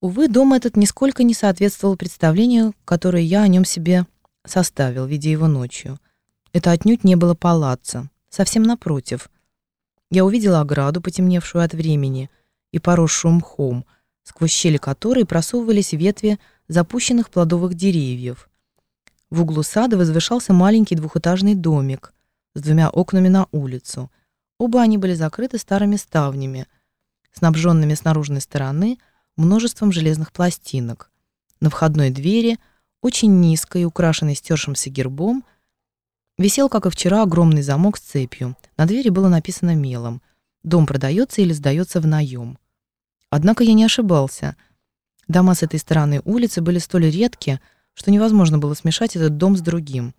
Увы, дом этот нисколько не соответствовал представлению, которое я о нем себе составил, видя его ночью. Это отнюдь не было палаццо, совсем напротив. Я увидела ограду, потемневшую от времени, и поросшую мхом, сквозь щели которой просовывались ветви запущенных плодовых деревьев. В углу сада возвышался маленький двухэтажный домик с двумя окнами на улицу. Оба они были закрыты старыми ставнями, снабженными с наружной стороны – множеством железных пластинок. На входной двери, очень низкой и украшенной стершимся гербом, висел, как и вчера, огромный замок с цепью. На двери было написано мелом «Дом продается или сдается в наем». Однако я не ошибался. Дома с этой стороны улицы были столь редки, что невозможно было смешать этот дом с другим.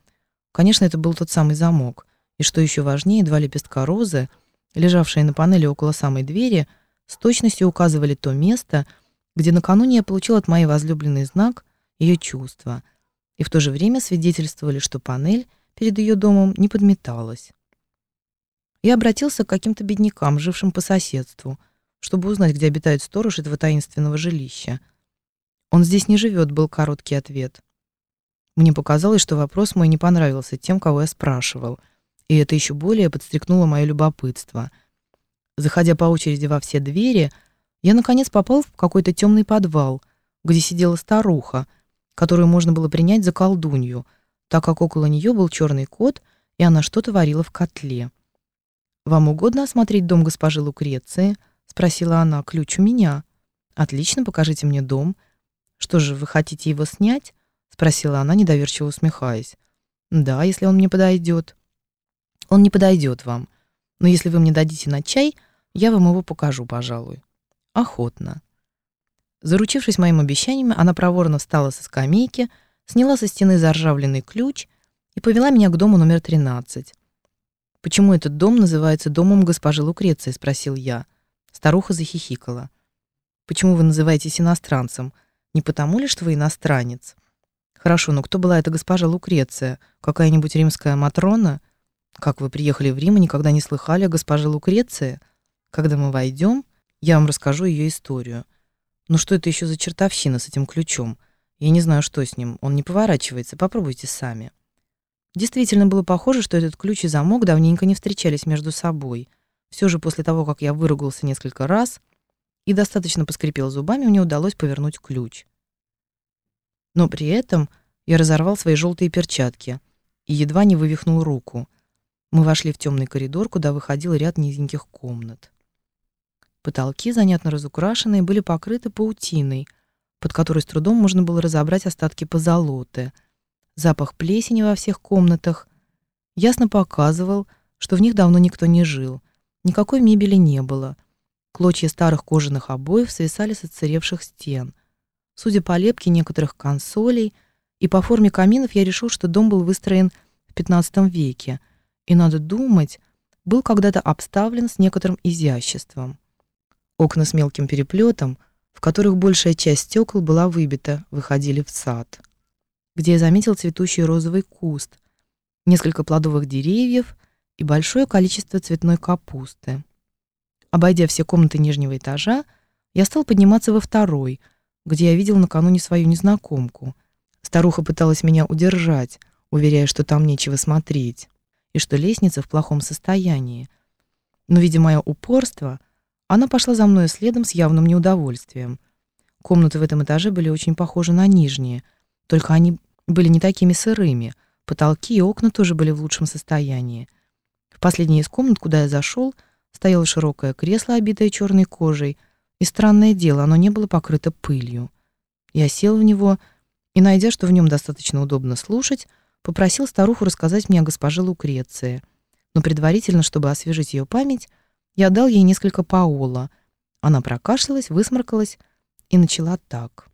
Конечно, это был тот самый замок. И что еще важнее, два лепестка розы, лежавшие на панели около самой двери, с точностью указывали то место, где накануне я получил от моей возлюбленной знак ее чувства, и в то же время свидетельствовали, что панель перед ее домом не подметалась. Я обратился к каким-то беднякам, жившим по соседству, чтобы узнать, где обитает сторож этого таинственного жилища. «Он здесь не живет», — был короткий ответ. Мне показалось, что вопрос мой не понравился тем, кого я спрашивал, и это еще более подстрекнуло мое любопытство. Заходя по очереди во все двери, я, наконец, попал в какой-то темный подвал, где сидела старуха, которую можно было принять за колдунью, так как около нее был черный кот, и она что-то варила в котле. «Вам угодно осмотреть дом госпожи Лукреции?» — спросила она. «Ключ у меня». «Отлично, покажите мне дом». «Что же, вы хотите его снять?» — спросила она, недоверчиво усмехаясь. «Да, если он мне подойдет». «Он не подойдет вам. Но если вы мне дадите на чай, я вам его покажу, пожалуй». Охотно. Заручившись моим обещанием, она проворно встала со скамейки, сняла со стены заржавленный ключ и повела меня к дому номер 13. «Почему этот дом называется домом госпожи Лукреции?» — спросил я. Старуха захихикала. «Почему вы называетесь иностранцем? Не потому ли, что вы иностранец?» «Хорошо, но кто была эта госпожа Лукреция? Какая-нибудь римская Матрона? Как вы приехали в Рим и никогда не слыхали о госпоже Лукреции? Когда мы войдем, я вам расскажу ее историю. Но что это еще за чертовщина с этим ключом? Я не знаю, что с ним. Он не поворачивается. Попробуйте сами. Действительно было похоже, что этот ключ и замок давненько не встречались между собой. Все же после того, как я выругался несколько раз и достаточно поскрипел зубами, мне удалось повернуть ключ. Но при этом я разорвал свои желтые перчатки и едва не вывихнул руку. Мы вошли в темный коридор, куда выходил ряд низеньких комнат. Потолки, занятно разукрашенные, были покрыты паутиной, под которой с трудом можно было разобрать остатки позолоты. Запах плесени во всех комнатах ясно показывал, что в них давно никто не жил. Никакой мебели не было. Клочья старых кожаных обоев свисали с отсыревших стен. Судя по лепке некоторых консолей и по форме каминов, я решил, что дом был выстроен в XV веке и, надо думать, был когда-то обставлен с некоторым изяществом. Окна с мелким переплетом, в которых большая часть стекол была выбита, выходили в сад, где я заметил цветущий розовый куст, несколько плодовых деревьев и большое количество цветной капусты. Обойдя все комнаты нижнего этажа, я стал подниматься во второй, где я видел накануне свою незнакомку. Старуха пыталась меня удержать, уверяя, что там нечего смотреть, и что лестница в плохом состоянии. Но, видя мое упорство, она пошла за мной следом с явным неудовольствием. Комнаты в этом этаже были очень похожи на нижние, только они были не такими сырыми. Потолки и окна тоже были в лучшем состоянии. В последней из комнат, куда я зашел, стояло широкое кресло, обитое черной кожей, и странное дело, оно не было покрыто пылью. Я сел в него и, найдя, что в нем достаточно удобно слушать, попросил старуху рассказать мне о госпоже Лукреции. Но предварительно, чтобы освежить ее память, я дал ей несколько паола. Она прокашлялась, высморкалась и начала так.